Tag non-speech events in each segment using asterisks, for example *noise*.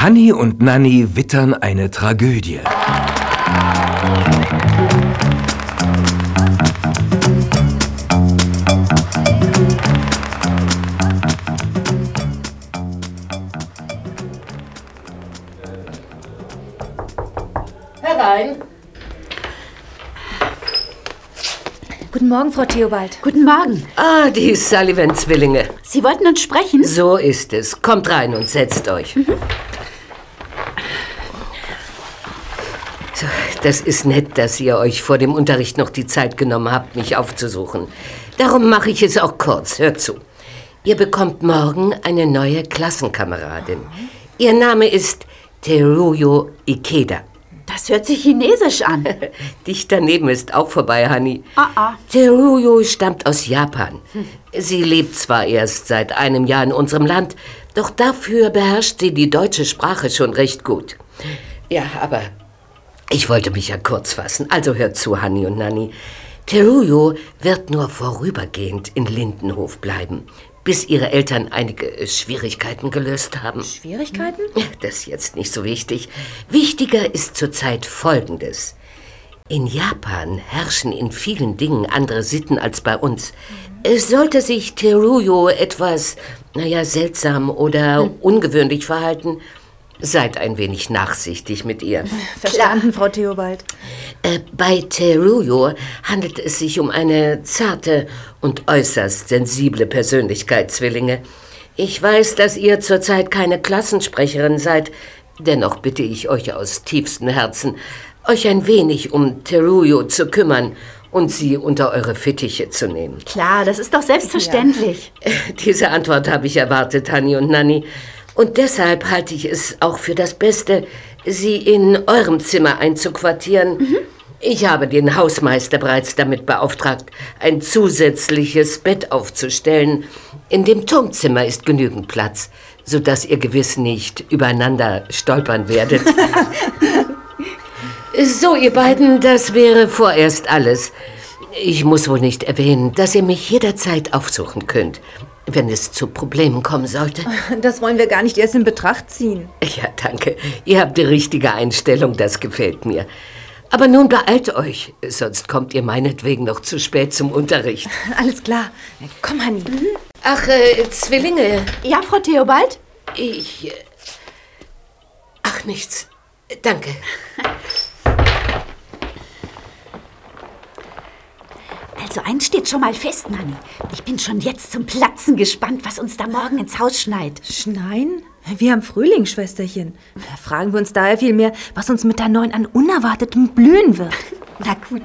Hanni und Nanni wittern eine Tragödie. Herein. Guten Morgen, Frau Theobald. Guten Morgen. Ah, die Sullivan-Zwillinge. Sie wollten uns sprechen? So ist es. Kommt rein und setzt euch. So, das ist nett, dass ihr euch vor dem Unterricht noch die Zeit genommen habt, mich aufzusuchen. Darum mache ich es auch kurz. Hört zu. Ihr bekommt morgen eine neue Klassenkameradin. Ihr Name ist Teruyo Ikeda. Das hört sich chinesisch an. *laughs* Dicht daneben ist auch vorbei, Hani. Ah, ah. Teruyo stammt aus Japan. Sie lebt zwar erst seit einem Jahr in unserem Land, doch dafür beherrscht sie die deutsche Sprache schon recht gut. Ja, aber ich wollte mich ja kurz fassen. Also hört zu, Hani und Nani. Teruyo wird nur vorübergehend in Lindenhof bleiben, bis ihre Eltern einige Schwierigkeiten gelöst haben. Schwierigkeiten? Das ist jetzt nicht so wichtig. Wichtiger ist zurzeit Folgendes. In Japan herrschen in vielen Dingen andere Sitten als bei uns. Es sollte sich Teruyo etwas, naja, seltsam oder ungewöhnlich verhalten, seid ein wenig nachsichtig mit ihr. Verstanden, Frau Theobald. Äh, bei Teruyo handelt es sich um eine zarte und äußerst sensible Persönlichkeit, Zwillinge. Ich weiß, dass ihr zurzeit keine Klassensprecherin seid, dennoch bitte ich euch aus tiefstem Herzen, euch ein wenig um Teruyo zu kümmern und sie unter eure Fittiche zu nehmen. Klar, das ist doch selbstverständlich. Diese Antwort habe ich erwartet, Hanni und Nanni. Und deshalb halte ich es auch für das Beste, Sie in eurem Zimmer einzuquartieren. Ich habe den Hausmeister bereits damit beauftragt, ein zusätzliches Bett aufzustellen. In dem Turmzimmer ist genügend Platz, sodass ihr gewiss nicht übereinander stolpern werdet. *laughs* so, ihr beiden, das wäre vorerst alles. Ich muss wohl nicht erwähnen, dass ihr mich jederzeit aufsuchen könnt, wenn es zu Problemen kommen sollte. *laughs* Das wollen wir gar nicht erst in Betracht ziehen. Ja, danke. Ihr habt die richtige Einstellung, das gefällt mir. Aber nun beeilt euch, sonst kommt ihr meinetwegen noch zu spät zum Unterricht. *laughs* Alles klar. Komm, Hanni. Ach, äh, Zwillinge, Ja, Frau Theobald? ich... äh, Ach, nichts. Danke. *laughs* Also eins steht schon mal fest, Nanni. Ich bin schon jetzt zum Platzen gespannt, was uns da morgen ins Haus schneit. Schneien? Wir haben Frühling, Schwesterchen. Fragen wir uns daher vielmehr, was uns mit der neuen an Unerwartetem blühen wird. *laughs* Na gut.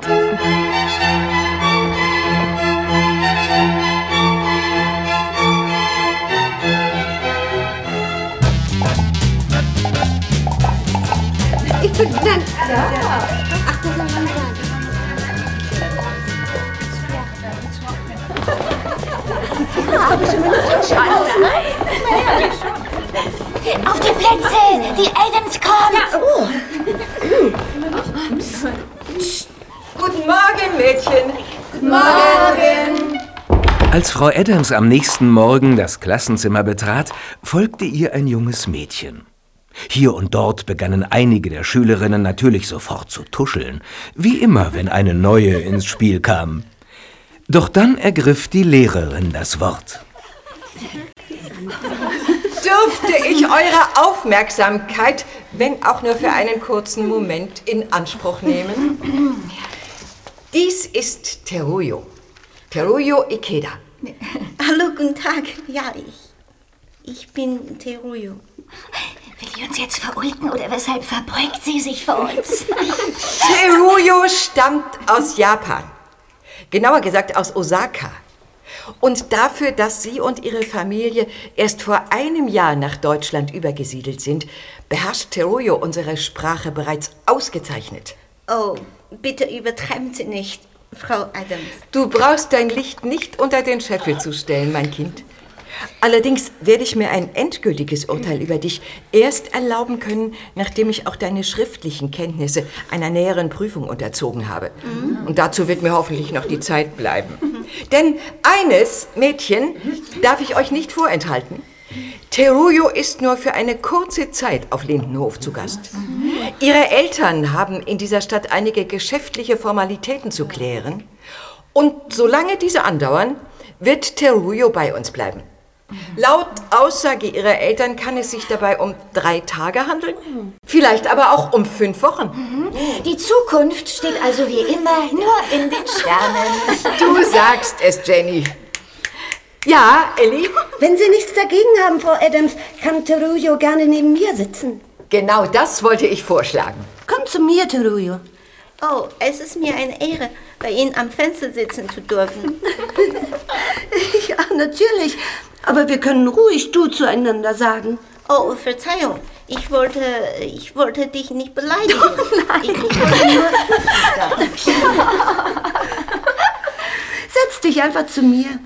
Auf die Plätze! Die Adams kommt! Guten Morgen, Mädchen. Als Frau Adams am nächsten Morgen das Klassenzimmer betrat, folgte ihr ein junges Mädchen. Hier und dort begannen einige der Schülerinnen natürlich sofort zu tuscheln, wie immer, wenn eine neue ins Spiel kam. Doch dann ergriff die Lehrerin das Wort. Dürfte ich eure Aufmerksamkeit, wenn auch nur für einen kurzen Moment, in Anspruch nehmen? Dies ist Teruyo. Teruyo Ikeda. Hallo, guten Tag. Ja, ich, ich bin Teruyo. Will die uns jetzt verulken oder weshalb verbeugt sie sich vor uns? Teruyo stammt aus Japan. Genauer gesagt aus Osaka. Und dafür, dass sie und ihre Familie erst vor einem Jahr nach Deutschland übergesiedelt sind, beherrscht Teruyo unsere Sprache bereits ausgezeichnet. Oh, bitte übertreiben Sie nicht, Frau Adams. Du brauchst dein Licht nicht unter den Scheffel zu stellen, mein Kind. Allerdings werde ich mir ein endgültiges Urteil über dich erst erlauben können, nachdem ich auch deine schriftlichen Kenntnisse einer näheren Prüfung unterzogen habe. Und dazu wird mir hoffentlich noch die Zeit bleiben. Denn eines, Mädchen, darf ich euch nicht vorenthalten. Teruyo ist nur für eine kurze Zeit auf Lindenhof zu Gast. Ihre Eltern haben in dieser Stadt einige geschäftliche Formalitäten zu klären. Und solange diese andauern, wird Teruyo bei uns bleiben. Laut Aussage ihrer Eltern kann es sich dabei um drei Tage handeln, vielleicht aber auch um fünf Wochen. Die Zukunft steht also wie immer nur in den Sternen. Du sagst es, Jenny. Ja, Ellie? Wenn Sie nichts dagegen haben, Frau Adams, kann Teruyo gerne neben mir sitzen. Genau das wollte ich vorschlagen. Komm zu mir, Teruyo. Oh, es ist mir eine Ehre, bei Ihnen am Fenster sitzen zu dürfen. *laughs* ja, natürlich. Aber wir können ruhig du zueinander sagen. Oh, Verzeihung. Ich wollte, ich wollte dich nicht beleidigen. *laughs* Ich, ich wollte nur *laughs* Setz dich einfach zu mir.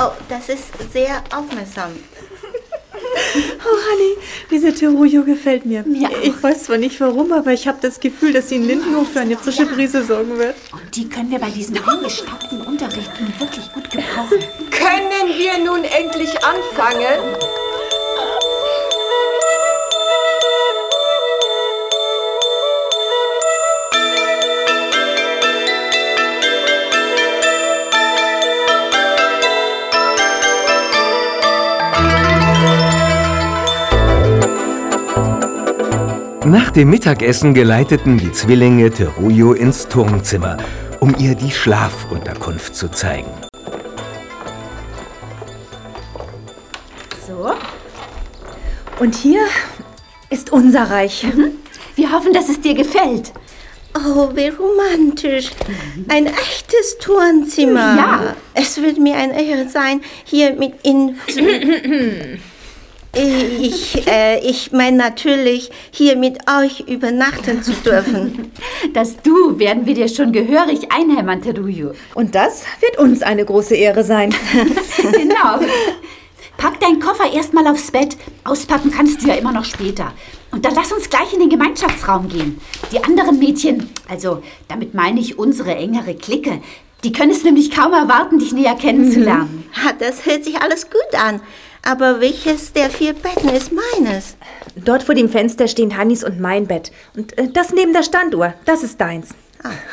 Oh, das ist sehr aufmerksam. Oh, Honey, diese Teruyo gefällt mir. Ich weiß zwar nicht warum, aber ich habe das Gefühl, dass sie in Lindenhof für eine frische Brise sorgen wird. Und die können wir bei diesem eingestaubten Unterricht nun wirklich gut gebrauchen. Können wir nun endlich anfangen? Nach dem Mittagessen geleiteten die Zwillinge Teruyo ins Turmzimmer, um ihr die Schlafunterkunft zu zeigen. So. Und hier ist unser Reich. Wir hoffen, dass es dir gefällt. Oh, wie romantisch. Ein echtes Turnzimmer. Ja. Es wird mir eine Ehre sein, hier mit Ihnen zu... *clears throat* Ich, äh, ich meine natürlich, hier mit euch übernachten zu dürfen. *laughs* Das Du werden wir dir schon gehörig einhämmern, Teruyo. Und das wird uns eine große Ehre sein. *laughs* Genau. Pack deinen Koffer erstmal aufs Bett. Auspacken kannst du ja immer noch später. Und dann lass uns gleich in den Gemeinschaftsraum gehen. Die anderen Mädchen, also damit meine ich unsere engere Clique, die können es nämlich kaum erwarten, dich näher kennenzulernen. Ha, Das hört sich alles gut an. Aber welches der vier Betten ist meines? Dort vor dem Fenster stehen Hannis und mein Bett. Und äh, das neben der Standuhr, das ist deins.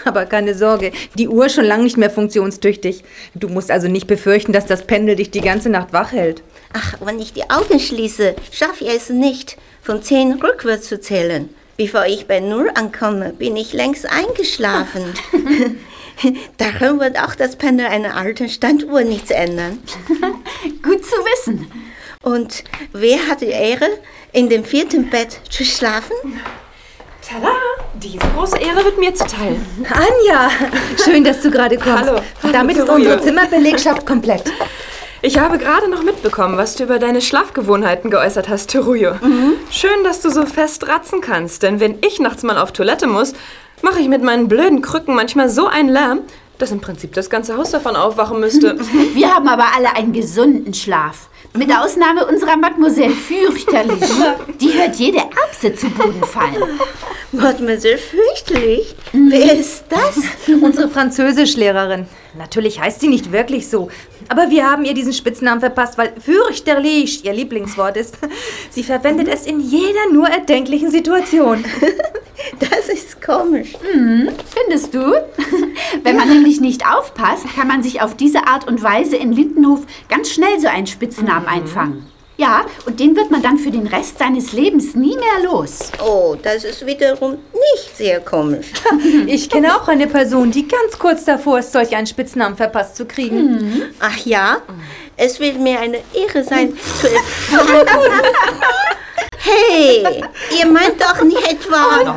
Aber keine Sorge, die Uhr ist schon lange nicht mehr funktionstüchtig. Du musst also nicht befürchten, dass das Pendel dich die ganze Nacht wach hält. Ach, wenn ich die Augen schließe, schaffe ich es nicht, von zehn rückwärts zu zählen. Bevor ich bei Null ankomme, bin ich längst eingeschlafen. *laughs* *laughs* Daran wird auch das Pendel einer alten Standuhr nichts ändern. *laughs* Gut zu wissen. Und wer hat die Ehre, in dem vierten Bett zu schlafen? Tada! Diese große Ehre wird mir zuteil. *laughs* Anja, schön, dass du gerade kommst. Hallo. Damit ist unsere. Zimmerbelegschaft komplett. Ich habe gerade noch mitbekommen, was du über deine Schlafgewohnheiten geäußert hast, Teruyo. Schön, dass du so fest ratzen kannst, denn wenn ich nachts mal auf Toilette muss, mache ich mit meinen blöden Krücken manchmal so einen Lärm, dass im Prinzip das ganze Haus davon aufwachen müsste. *laughs* Wir haben aber alle einen gesunden Schlaf. Mit Ausnahme unserer Mademoiselle fürchterlich. Die hört jede Erbse zu Boden fallen. Mademoiselle fürchterlich. Wer ist das? Unsere Französischlehrerin. Natürlich heißt sie nicht wirklich so. Aber wir haben ihr diesen Spitznamen verpasst, weil fürchterlich ihr Lieblingswort ist. Sie verwendet es in jeder nur erdenklichen Situation. Das ist komisch. Findest du? Wenn man nämlich nicht aufpasst, kann man sich auf diese Art und Weise in Lindenhof ganz schnell so einen Spitznamen einfangen. Ja, und den wird man dann für den Rest seines Lebens nie mehr los. Oh, das ist wiederum nicht sehr komisch. *laughs* Ich kenne auch eine Person, die ganz kurz davor ist, solch einen Spitznamen verpasst zu kriegen. Ach ja, es wird mir eine Ehre sein, *laughs* zu erfahren. Hey, ihr meint doch nicht etwa...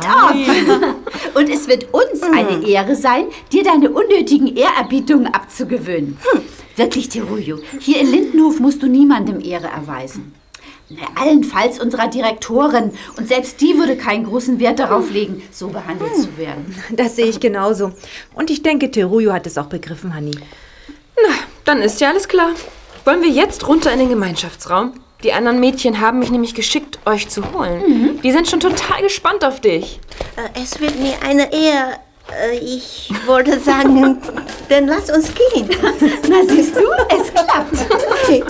Und es wird uns eine Ehre sein, dir deine unnötigen Ehrerbietungen abzugewöhnen. Wirklich, Teruyo, hier in Lindenhof musst du niemandem Ehre erweisen. Na, Allenfalls unserer Direktorin. Und selbst die würde keinen großen Wert darauf legen, so behandelt zu werden. Das sehe ich genauso. Und ich denke, Teruyo hat es auch begriffen, Hanni. Na, dann ist ja alles klar. Wollen wir jetzt runter in den Gemeinschaftsraum? Die anderen Mädchen haben mich nämlich geschickt, euch zu holen. Die sind schon total gespannt auf dich. Äh, Es wird mir eine Ehre... Äh, ich wollte sagen, dann lass uns gehen. Na siehst du, es klappt. Okay.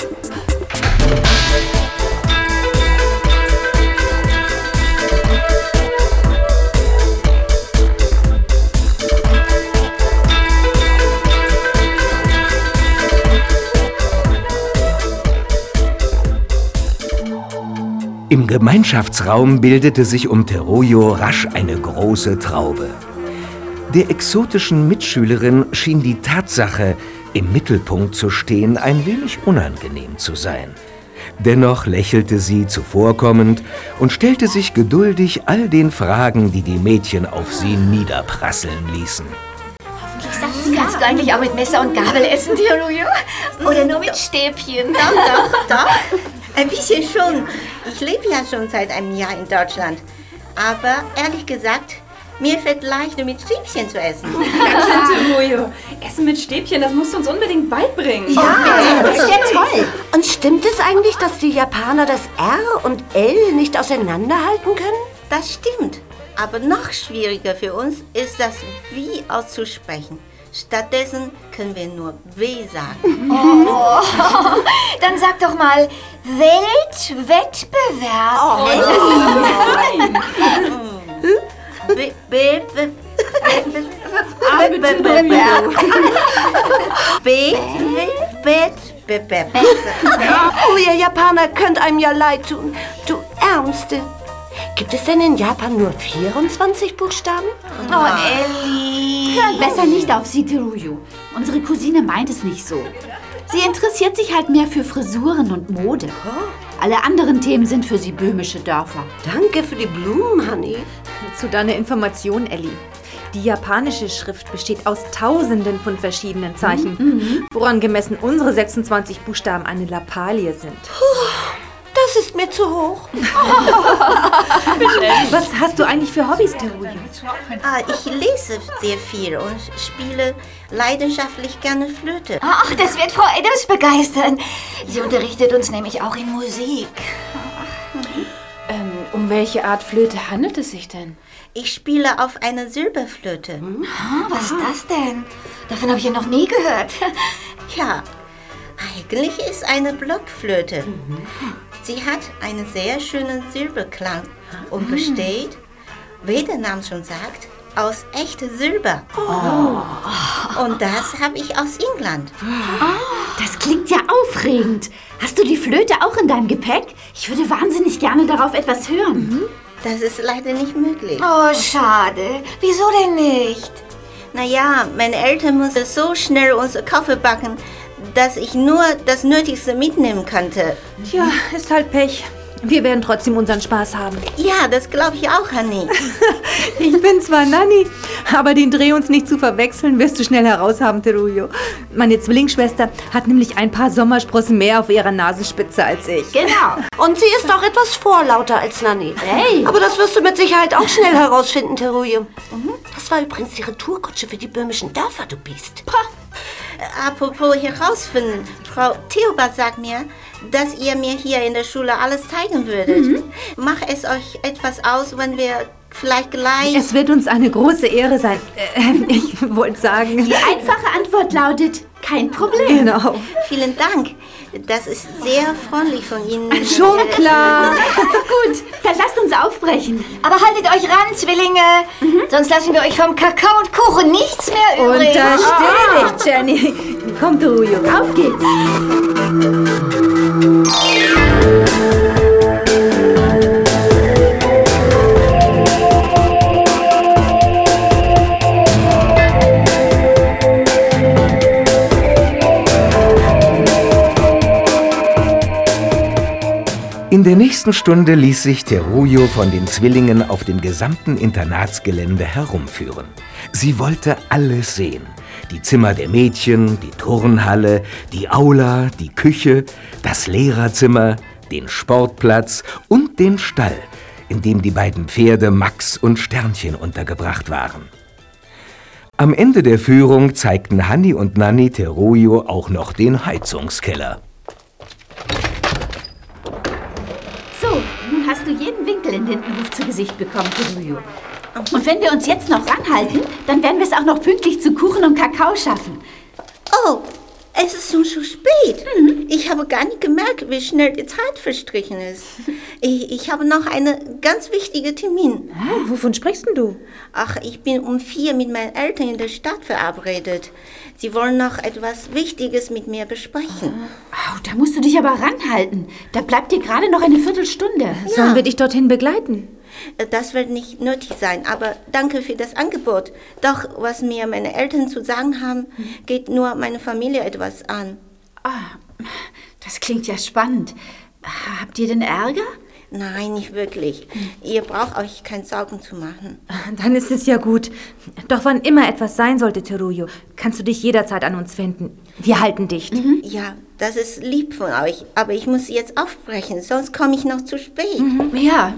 Im Gemeinschaftsraum bildete sich um Teroyo rasch eine große Traube. Der exotischen Mitschülerin schien die Tatsache, im Mittelpunkt zu stehen, ein wenig unangenehm zu sein. Dennoch lächelte sie zuvorkommend und stellte sich geduldig all den Fragen, die die Mädchen auf sie niederprasseln ließen. Kannst du eigentlich auch mit Messer und Gabel essen, Theolujo? Oder nur mit Stäbchen? Doch, doch, doch. Ein bisschen schon. Ich lebe ja schon seit einem Jahr in Deutschland. Aber ehrlich gesagt, mir fällt leichter mit Stäbchen zu essen. *laughs* Teruyo, Essen mit Stäbchen, das musst du uns unbedingt beibringen. Ja, das ist ja toll. Und stimmt es eigentlich, dass die Japaner das R und L nicht auseinanderhalten können? Das stimmt. Aber noch schwieriger für uns ist das Wie auszusprechen. Stattdessen können wir nur W sagen. *laughs* Oh, *laughs* dann sag doch mal Weltwettbewerb. Oh, B, B, B, B, Oh, ihr Japaner könnt einem ja leid tun. Du Ärmste. Gibt es denn in Japan nur 24 Buchstaben? Oh, Ellie. Hör besser nicht auf sie, Teruyu. Unsere Cousine meint es nicht so. Sie interessiert sich halt mehr für Frisuren und Mode. Alle anderen Themen sind für sie böhmische Dörfer. Danke für die Blumen, Honey. Zu deiner Information, Ellie. Die japanische Schrift besteht aus tausenden von verschiedenen Zeichen, woran gemessen unsere 26 Buchstaben eine Lappalie sind. Das ist mir zu hoch. Was hast du eigentlich für Hobbys, Teruyo? Ah, ich lese sehr viel und spiele leidenschaftlich gerne Flöte. Ach, das wird Frau Adams begeistern. Sie unterrichtet uns nämlich auch in Musik. Ähm, um welche Art Flöte handelt es sich denn? Ich spiele auf einer Silberflöte. Ah, was ist das denn? Davon habe ich ja noch nie gehört. Ja, eigentlich ist eine Blockflöte. Sie hat einen sehr schönen Silberklang und besteht, wie der Name schon sagt, aus echtem Silber. Und das habe ich aus England. Das klingt ja aufregend. Hast du die Flöte auch in deinem Gepäck? Ich würde wahnsinnig gerne darauf etwas hören. Das ist leider nicht möglich. Oh, schade. Wieso denn nicht? Naja, meine Eltern mussten so schnell unsere Kaffee backen, dass ich nur das Nötigste mitnehmen konnte. Tja, ist halt Pech. Wir werden trotzdem unseren Spaß haben. Ja, das glaube ich auch, Honey. *laughs* Ich bin zwar Nanny, aber den Dreh uns nicht zu verwechseln, wirst du schnell heraushaben, Teruyo. Meine Zwillingsschwester hat nämlich ein paar Sommersprossen mehr auf ihrer Nasenspitze als ich. Genau. Und sie ist auch etwas vorlauter als Nanny. Hey. Aber das wirst du mit Sicherheit auch schnell herausfinden, Teruyo. Das war übrigens die Retourkutsche für die böhmischen Dörfer, du Biest. Apropos herausfinden, Frau Theobald sagt mir, dass ihr mir hier in der Schule alles zeigen würdet. Macht es euch etwas aus, wenn wir vielleicht gleich... Es wird uns eine große Ehre sein. Äh, *laughs* ich wollte sagen... Die einfache Antwort lautet, kein Problem. Genau. Vielen Dank. Das ist sehr freundlich von Ihnen. Schon klar. *laughs* Gut, dann lasst uns aufbrechen. Aber haltet euch ran, Zwillinge. Sonst lassen wir euch vom Kakao und Kuchen nichts mehr übrig. Untersteh dich, Jenny. Komm, Teruyo. Auf geht's. Der nächsten Stunde ließ sich Teruyo von den Zwillingen auf dem gesamten Internatsgelände herumführen. Sie wollte alles sehen. Die Zimmer der Mädchen, die Turnhalle, die Aula, die Küche, das Lehrerzimmer, den Sportplatz und den Stall, in dem die beiden Pferde Max und Sternchen untergebracht waren. Am Ende der Führung zeigten Hanni und Nanni Teruyo auch noch den Heizungskeller. Gesicht bekommen, Teruyo. Und wenn wir uns jetzt noch ranhalten, dann werden wir es auch noch pünktlich zu Kuchen und Kakao schaffen. Oh, Es ist schon zu spät. Ich habe gar nicht gemerkt, wie schnell die Zeit verstrichen ist. Ich, ich habe noch einen ganz wichtigen Termin. Oh, wovon sprichst denn du? Ach, ich bin um vier mit meinen Eltern in der Stadt verabredet. Sie wollen noch etwas Wichtiges mit mir besprechen. Oh, da musst du dich aber ranhalten. Da bleibt dir gerade noch eine Viertelstunde. Sollen wir dich dorthin begleiten? Das wird nicht nötig sein, aber danke für das Angebot. Doch was mir meine Eltern zu sagen haben, geht nur meine Familie etwas an. Ah, das klingt ja spannend. Habt ihr denn Ärger? Nein, nicht wirklich. Ihr braucht euch keine Sorgen zu machen. *laughs* Dann ist es ja gut. Doch wann immer etwas sein sollte, Teruyo, kannst du dich jederzeit an uns wenden. Wir halten dicht. Ja, das ist lieb von euch, aber ich muss jetzt aufbrechen, sonst komme ich noch zu spät. Ja,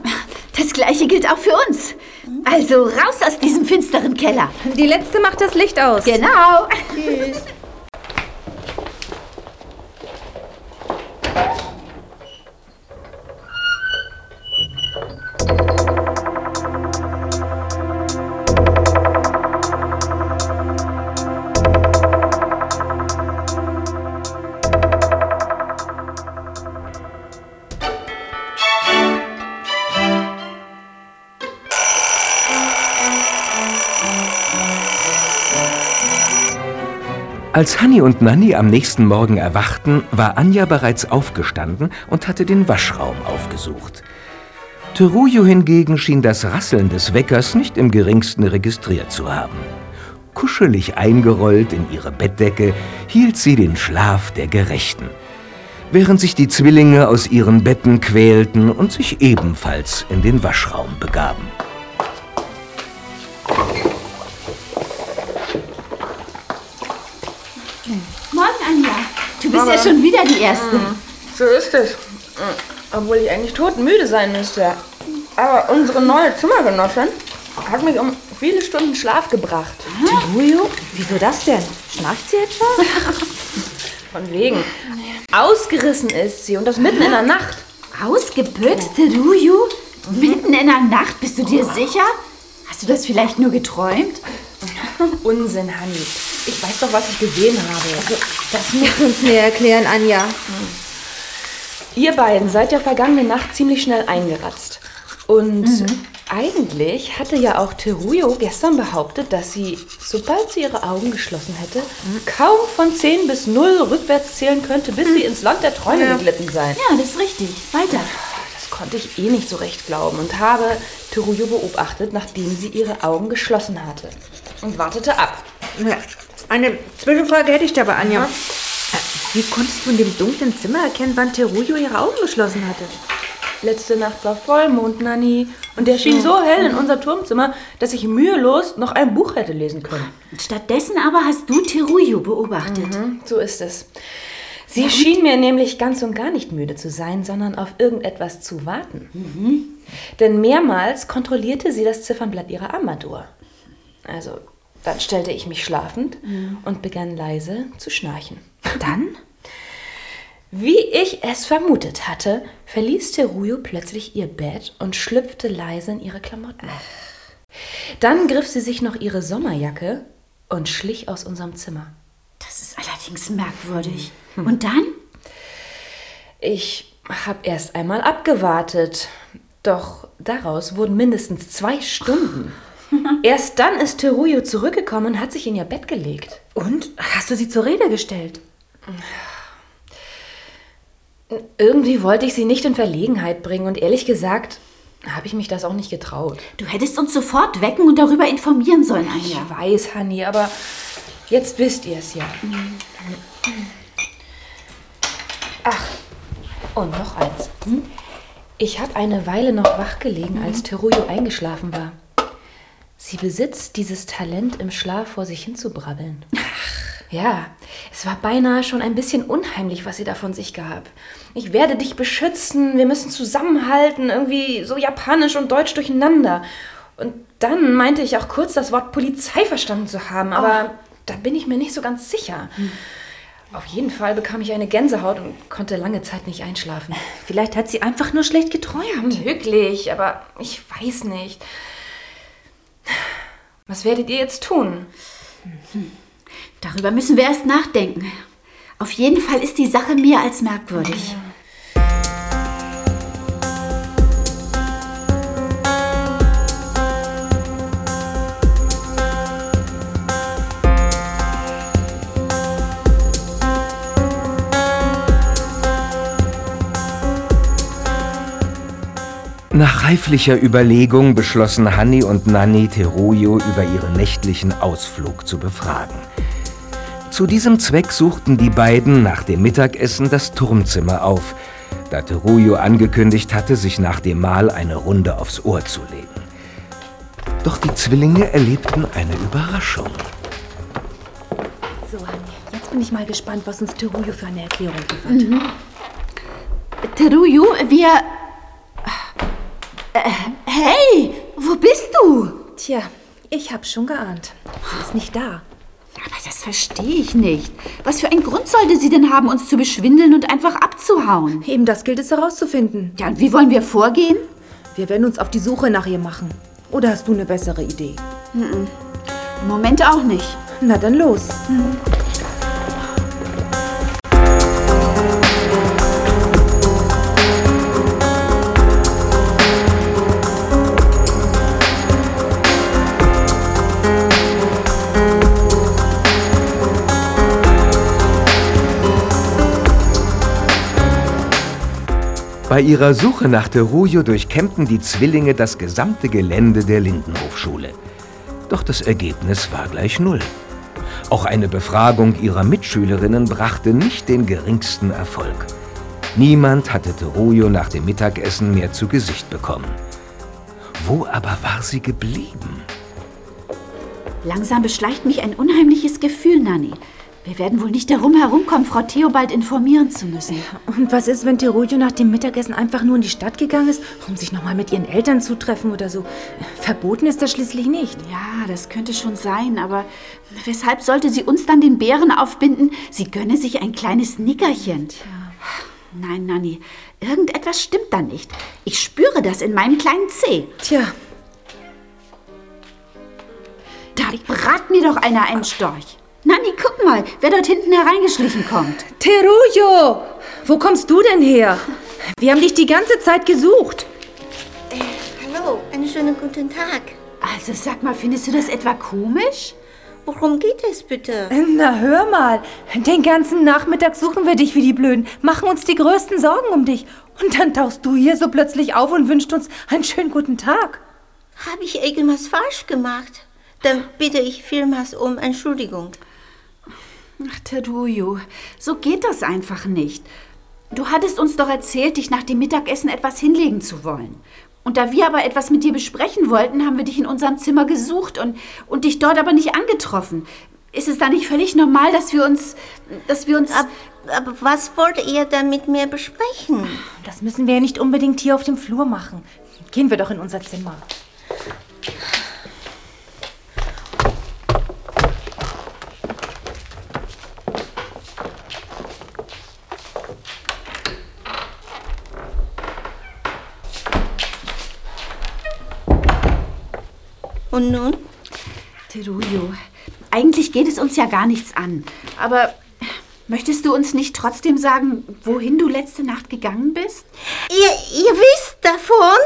das gleiche gilt auch für uns. Also raus aus diesem finsteren Keller. Die letzte macht das Licht aus. Genau. Tschüss. Als Hanni und Nanni am nächsten Morgen erwachten, war Anja bereits aufgestanden und hatte den Waschraum aufgesucht. Teruyo hingegen schien das Rasseln des Weckers nicht im geringsten registriert zu haben. Kuschelig eingerollt in ihre Bettdecke hielt sie den Schlaf der Gerechten, während sich die Zwillinge aus ihren Betten quälten und sich ebenfalls in den Waschraum begaben. Du bist ja schon wieder die Erste. So ist es. Obwohl ich eigentlich todmüde sein müsste. Aber unsere neue Zimmergenossin hat mich um viele Stunden Schlaf gebracht. Teruyo? Wieso das denn? Schnarcht sie etwa? *laughs* Von wegen. Ausgerissen ist sie und das mitten in der Nacht. Ausgebüxt, Teruyu? Mitten in der Nacht, bist du dir sicher? Hast du das vielleicht nur geträumt? *laughs* Unsinn, Hanni. Ich weiß doch, was ich gesehen habe. Das musst du uns näher erklären, Anja. Ihr beiden seid ja vergangene Nacht ziemlich schnell eingeratzt. Und eigentlich hatte ja auch Teruyo gestern behauptet, dass sie, sobald sie ihre Augen geschlossen hätte, kaum von 10 bis 0 rückwärts zählen könnte, bis sie ins Land der Träume geglitten sei. Ja, das ist richtig. Weiter. Konnte ich eh nicht so recht glauben und habe Teruyo beobachtet, nachdem sie ihre Augen geschlossen hatte. Und wartete ab. Ja, Eine Zwischenfrage hätte ich dabei, Anja. Äh, Wie konntest du in dem dunklen Zimmer erkennen, wann Teruyo ihre Augen geschlossen hatte? Letzte Nacht war Vollmond, Nanni. Und der schien so hell in unser Turmzimmer, dass ich mühelos noch ein Buch hätte lesen können. Stattdessen aber hast du Teruyo beobachtet. So ist es. Sie schien mir nämlich ganz und gar nicht müde zu sein, sondern auf irgendetwas zu warten. Denn mehrmals kontrollierte sie das Ziffernblatt ihrer Armbanduhr. Also, dann stellte ich mich schlafend und begann leise zu schnarchen. Dann? Wie ich es vermutet hatte, verließ Teruyo plötzlich ihr Bett und schlüpfte leise in ihre Klamotten. Dann griff sie sich noch ihre Sommerjacke und schlich aus unserem Zimmer. Das ist allerdings merkwürdig. Und dann? Ich habe erst einmal abgewartet, doch daraus wurden mindestens zwei Stunden. *laughs* Erst dann ist Teruyo zurückgekommen und hat sich in ihr Bett gelegt. Und? Hast du sie zur Rede gestellt? Irgendwie wollte ich sie nicht in Verlegenheit bringen und ehrlich gesagt habe ich mich das auch nicht getraut. Du hättest uns sofort wecken und darüber informieren sollen, Ich Anja. weiß, Hanni, aber jetzt wisst ihr es ja. Ach, und noch eins. Ich habe eine Weile noch wach gelegen, als Teruyo eingeschlafen war. Sie besitzt dieses Talent, im Schlaf vor sich hin zu brabbeln. Ja, es war beinahe schon ein bisschen unheimlich, was sie da von sich gab. Ich werde dich beschützen, wir müssen zusammenhalten, irgendwie so japanisch und deutsch durcheinander. Und dann meinte ich auch kurz das Wort Polizei verstanden zu haben, aber da bin ich mir nicht so ganz sicher. Auf jeden Fall bekam ich eine Gänsehaut und konnte lange Zeit nicht einschlafen. Vielleicht hat sie einfach nur schlecht geträumt. Möglich, aber ich weiß nicht. Was werdet ihr jetzt tun? Darüber müssen wir erst nachdenken. Auf jeden Fall ist die Sache mehr als merkwürdig. Nach reiflicher Überlegung beschlossen Hanni und Nanni Teruyo über ihren nächtlichen Ausflug zu befragen. Zu diesem Zweck suchten die beiden nach dem Mittagessen das Turmzimmer auf, da Teruyo angekündigt hatte, sich nach dem Mahl eine Runde aufs Ohr zu legen. Doch die Zwillinge erlebten eine Überraschung. So, Hanni, jetzt bin ich mal gespannt, was uns Teruyo für eine Erklärung liefert. Mhm. Teruyu, wir... Äh, hey, wo bist du? Tja, ich hab's schon geahnt. Sie ist nicht da. Aber das verstehe ich nicht. Was für einen Grund sollte sie denn haben, uns zu beschwindeln und einfach abzuhauen? Eben das gilt es herauszufinden. Ja, und wie wollen wir vorgehen? Wir werden uns auf die Suche nach ihr machen. Oder hast du eine bessere Idee? Im Moment auch nicht. Na dann los. Bei ihrer Suche nach Teruyo durchkämmten die Zwillinge das gesamte Gelände der Lindenhofschule. Doch das Ergebnis war gleich null. Auch eine Befragung ihrer Mitschülerinnen brachte nicht den geringsten Erfolg. Niemand hatte Teruyo nach dem Mittagessen mehr zu Gesicht bekommen. Wo aber war sie geblieben? Langsam beschleicht mich ein unheimliches Gefühl, Nanni. Wir werden wohl nicht darum herumkommen, Frau Theobald informieren zu müssen. Und was ist, wenn Teruyo nach dem Mittagessen einfach nur in die Stadt gegangen ist, um sich nochmal mit ihren Eltern zu treffen oder so? Verboten ist das schließlich nicht. Ja, das könnte schon sein, aber weshalb sollte sie uns dann den Bären aufbinden? Sie gönne sich ein kleines Nickerchen. Nein, Nanni, irgendetwas stimmt da nicht. Ich spüre das in meinem kleinen Zeh. Tja, Da brat mir doch einer einen Storch. Nanni, guck mal, wer dort hinten hereingeschlichen kommt. Teruyo! Wo kommst du denn her? Wir haben dich die ganze Zeit gesucht. Hallo, einen schönen guten Tag. Also sag mal, findest du das etwa komisch? Worum geht es bitte? Na, hör mal. Den ganzen Nachmittag suchen wir dich wie die Blöden, machen uns die größten Sorgen um dich. Und dann tauchst du hier so plötzlich auf und wünschst uns einen schönen guten Tag. Habe ich irgendwas falsch gemacht? Dann bitte ich vielmals um Entschuldigung. Ach, Teruyo, so geht das einfach nicht. Du hattest uns doch erzählt, dich nach dem Mittagessen etwas hinlegen zu wollen. Und da wir aber etwas mit dir besprechen wollten, haben wir dich in unserem Zimmer gesucht und, und dich dort aber nicht angetroffen. Ist es da nicht völlig normal, dass wir uns, dass wir uns... Ab, aber was wollt ihr denn mit mir besprechen? Das müssen wir ja nicht unbedingt hier auf dem Flur machen. Gehen wir doch in unser Zimmer. Und nun? Teruyo, eigentlich geht es uns ja gar nichts an. Aber möchtest du uns nicht trotzdem sagen, wohin du letzte Nacht gegangen bist? Ihr, ihr wisst davon?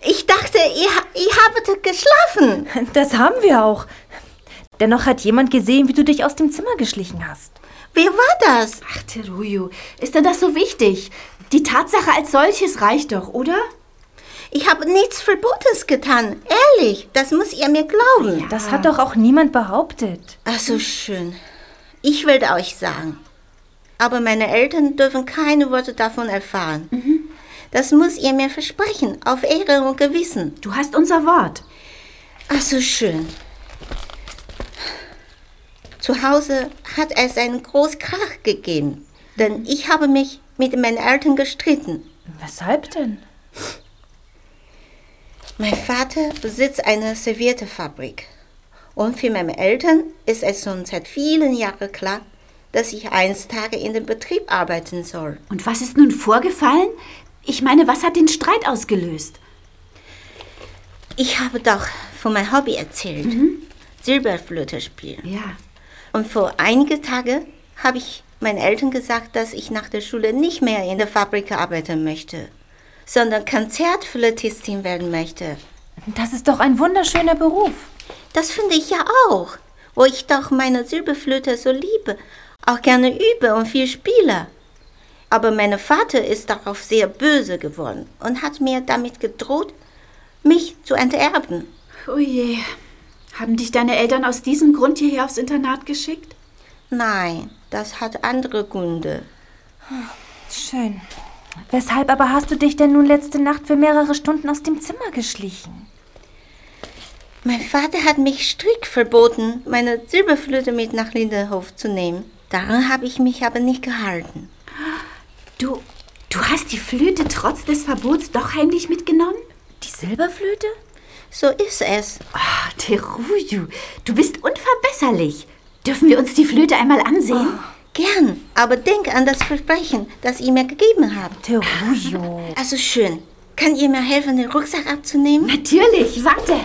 Ich dachte, ihr, ihr habt geschlafen. *laughs* Das haben wir auch. Dennoch hat jemand gesehen, wie du dich aus dem Zimmer geschlichen hast. Wer war das? Ach, Teruyo, ist denn das so wichtig? Die Tatsache als solches reicht doch, oder? Ich habe nichts Verbotenes getan. Ehrlich, das muss ihr mir glauben. Das hat doch auch niemand behauptet. Ach so schön. Ich werde euch sagen. Aber meine Eltern dürfen keine Worte davon erfahren. Das muss ihr mir versprechen, auf Ehre und Gewissen. Du hast unser Wort. Ach so schön. Zu Hause hat es einen großen Krach gegeben, denn ich habe mich mit meinen Eltern gestritten. Weshalb denn? Mein Vater besitzt eine Serviettenfabrik. Und für meine Eltern ist es schon seit vielen Jahren klar, dass ich eines Tages in dem Betrieb arbeiten soll. Und was ist nun vorgefallen? Ich meine, was hat den Streit ausgelöst? Ich habe doch von meinem Hobby erzählt. Silberflöte spielen. Ja. Und vor einigen Tagen habe ich meinen Eltern gesagt, dass ich nach der Schule nicht mehr in der Fabrik arbeiten möchte, sondern Konzertflötistin werden möchte. Das ist doch ein wunderschöner Beruf. Das finde ich ja auch, wo ich doch meine Silberflöte so liebe, auch gerne übe und viel spiele. Aber mein Vater ist darauf sehr böse geworden und hat mir damit gedroht, mich zu enterben. Oh je. Haben dich deine Eltern aus diesem Grund hierher aufs Internat geschickt? Nein, das hat andere Gründe. Schön. Weshalb aber hast du dich denn nun letzte Nacht für mehrere Stunden aus dem Zimmer geschlichen? Mein Vater hat mich strikt verboten, meine Silberflöte mit nach Lindenhof zu nehmen. Daran habe ich mich aber nicht gehalten. Du, du hast die Flöte trotz des Verbots doch heimlich mitgenommen? Die Silberflöte? So ist es. Oh, Teruju, du bist unverbesserlich. Dürfen wir uns die Flöte einmal ansehen? Gern, aber denk an das Versprechen, das ihr mir gegeben habt. Terujo. Also schön. Kann ihr mir helfen, den Rucksack abzunehmen? Natürlich, warte.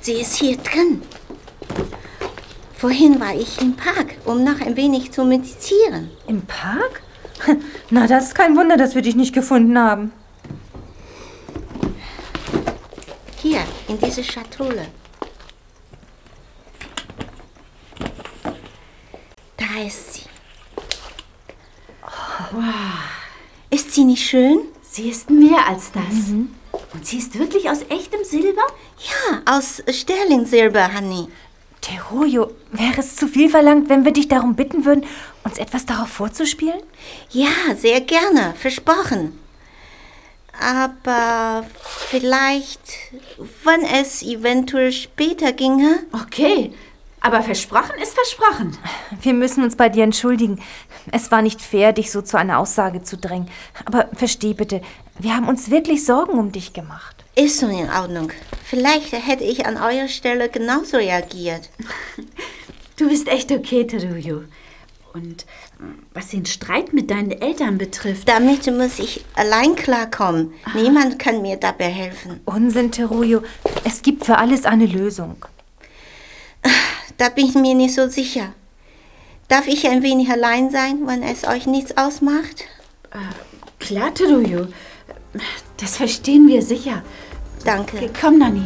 Sie ist hier drin. Vorhin war ich im Park, um noch ein wenig zu meditieren. Im Park? *laughs* Na, das ist kein Wunder, dass wir dich nicht gefunden haben. Hier, in diese Schatulle. Da ist sie. wow. Ist sie nicht schön? Sie ist mehr als das. Und sie ist wirklich aus echtem Silber? Ja, aus Sterlingsilber, Honey. Terujo, wäre es zu viel verlangt, wenn wir dich darum bitten würden, uns etwas darauf vorzuspielen? Ja, sehr gerne, versprochen. Aber vielleicht, wenn es eventuell später ginge. Okay, aber versprochen ist versprochen. Wir müssen uns bei dir entschuldigen. Es war nicht fair, dich so zu einer Aussage zu drängen. Aber versteh bitte, wir haben uns wirklich Sorgen um dich gemacht. Ist so in Ordnung. Vielleicht hätte ich an eurer Stelle genauso reagiert. *laughs* Du bist echt okay, Teruyo. Und was den Streit mit deinen Eltern betrifft. Damit muss ich allein klarkommen. Niemand kann mir dabei helfen. Unsinn, Terujo. Es gibt für alles eine Lösung. Da bin ich mir nicht so sicher. Darf ich ein wenig allein sein, wenn es euch nichts ausmacht? Klar, Teruyo. Das verstehen wir sicher. Danke. Okay, komm, Nani.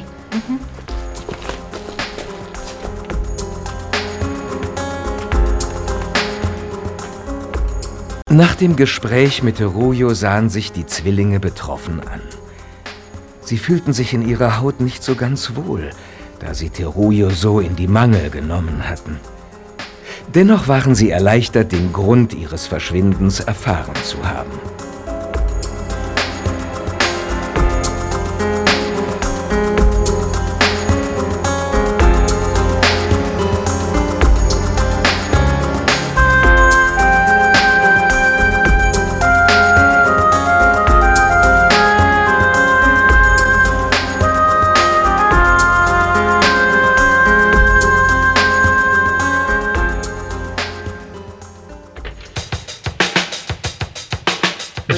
Nach dem Gespräch mit Teruyo sahen sich die Zwillinge betroffen an. Sie fühlten sich in ihrer Haut nicht so ganz wohl, da sie Teruyo so in die Mangel genommen hatten. Dennoch waren sie erleichtert, den Grund ihres Verschwindens erfahren zu haben.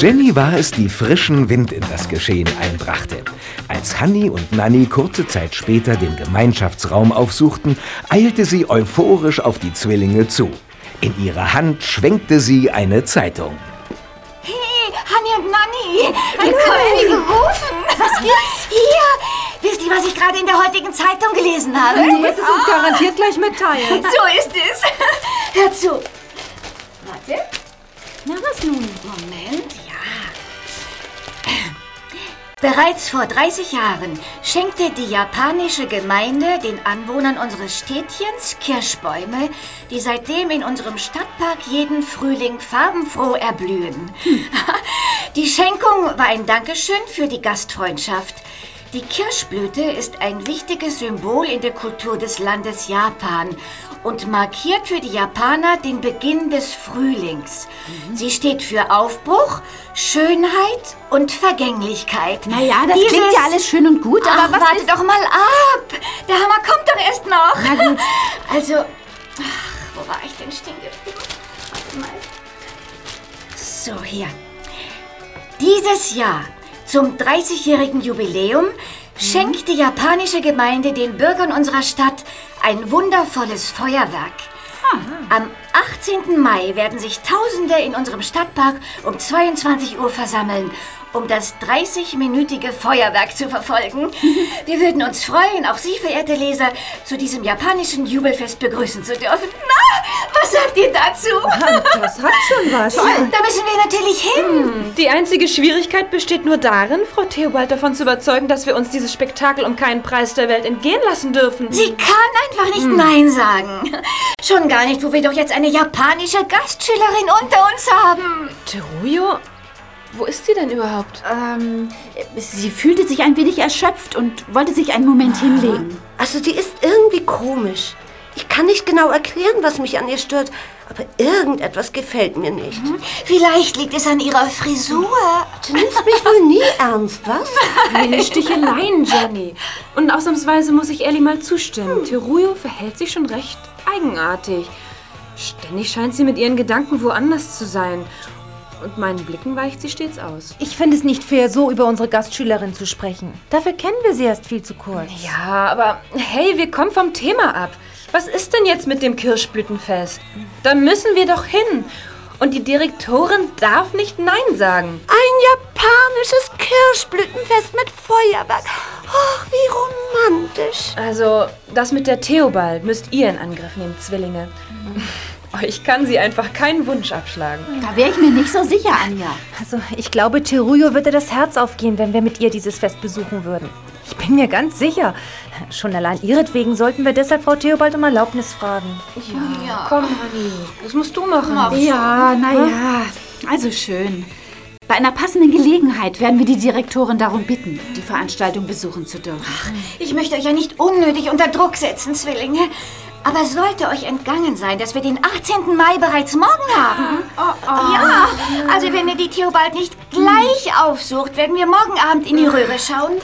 Jenny war es, die frischen Wind in das Geschehen einbrachte. Als Hanni und Nanni kurze Zeit später den Gemeinschaftsraum aufsuchten, eilte sie euphorisch auf die Zwillinge zu. In ihrer Hand schwenkte sie eine Zeitung. Hey, Hanni und Nanni, willkommen wie gerufen. Was gibt's? Hier, wisst ihr, was ich gerade in der heutigen Zeitung gelesen habe? Du wirst es uns garantiert gleich mitteilen. So ist es. Hör zu. Bereits vor 30 Jahren schenkte die japanische Gemeinde den Anwohnern unseres Städtchens Kirschbäume, die seitdem in unserem Stadtpark jeden Frühling farbenfroh erblühen. *laughs* Die Schenkung war ein Dankeschön für die Gastfreundschaft. Die Kirschblüte ist ein wichtiges Symbol in der Kultur des Landes Japan und markiert für die Japaner den Beginn des Frühlings. Sie steht für Aufbruch, Schönheit und Vergänglichkeit. Naja, das Dieses- klingt ja alles schön und gut, aber Ach, was warte ist... doch mal ab. Der Hammer kommt doch erst noch. Na gut. Also, ach, wo war ich denn stehen geblieben? Warte mal. So, hier. Dieses Jahr, zum 30-jährigen Jubiläum, schenkt die japanische Gemeinde den Bürgern unserer Stadt ein wundervolles Feuerwerk. Am 18. Mai werden sich Tausende in unserem Stadtpark um 22 Uhr versammeln, um das 30-minütige Feuerwerk zu verfolgen. *laughs* Wir würden uns freuen, auch Sie, verehrte Leser, zu diesem japanischen Jubelfest begrüßen zu dürfen. Na, was sagt ihr dazu? Das hat schon was. Da müssen wir natürlich hin. Die einzige Schwierigkeit besteht nur darin, Frau Theobald davon zu überzeugen, dass wir uns dieses Spektakel um keinen Preis der Welt entgehen lassen dürfen. Sie kann einfach nicht Nein sagen. Schon gar nicht, wo wir doch jetzt eine japanische Gastschülerin unter uns haben. Teruyo? Wo ist sie denn überhaupt? Ähm, sie fühlte sich ein wenig erschöpft und wollte sich einen Moment hinlegen. Also die ist irgendwie komisch. Ich kann nicht genau erklären, was mich an ihr stört, aber irgendetwas gefällt mir nicht. Vielleicht liegt es an ihrer Frisur. Du nimmst mich wohl nie ernst, was? Keine Sticheleien, Jenny. Und ausnahmsweise muss ich Ellie mal zustimmen. Teruyo verhält sich schon recht eigenartig. Ständig scheint sie mit ihren Gedanken woanders zu sein. Und meinen Blicken weicht sie stets aus. Ich finde es nicht fair, so über unsere Gastschülerin zu sprechen. Dafür kennen wir sie erst viel zu kurz. Ja, aber hey, wir kommen vom Thema ab. Was ist denn jetzt mit dem Kirschblütenfest? Da müssen wir doch hin. Und die Direktorin darf nicht Nein sagen. Ein japanisches Kirschblütenfest mit Feuerwerk. Ach, wie romantisch. Also, das mit der Theobald müsst ihr in Angriff nehmen, Zwillinge. Euch kann sie einfach keinen Wunsch abschlagen. Da wäre ich mir nicht so sicher, Anja. Also, ich glaube, Teruyo würde das Herz aufgehen, wenn wir mit ihr dieses Fest besuchen würden. Ich bin mir ganz sicher. Schon allein ihretwegen sollten wir deshalb Frau Theobald um Erlaubnis fragen. Komm, Honey, das musst du machen. Ja, naja. Also schön. Bei einer passenden Gelegenheit werden wir die Direktorin darum bitten, die Veranstaltung besuchen zu dürfen. Ich möchte euch ja nicht unnötig unter Druck setzen, Zwillinge. Aber sollte euch entgangen sein, dass wir den 18. Mai bereits morgen haben. Ja, also wenn ihr die Theobald nicht gleich aufsucht, werden wir morgen Abend in die Röhre schauen.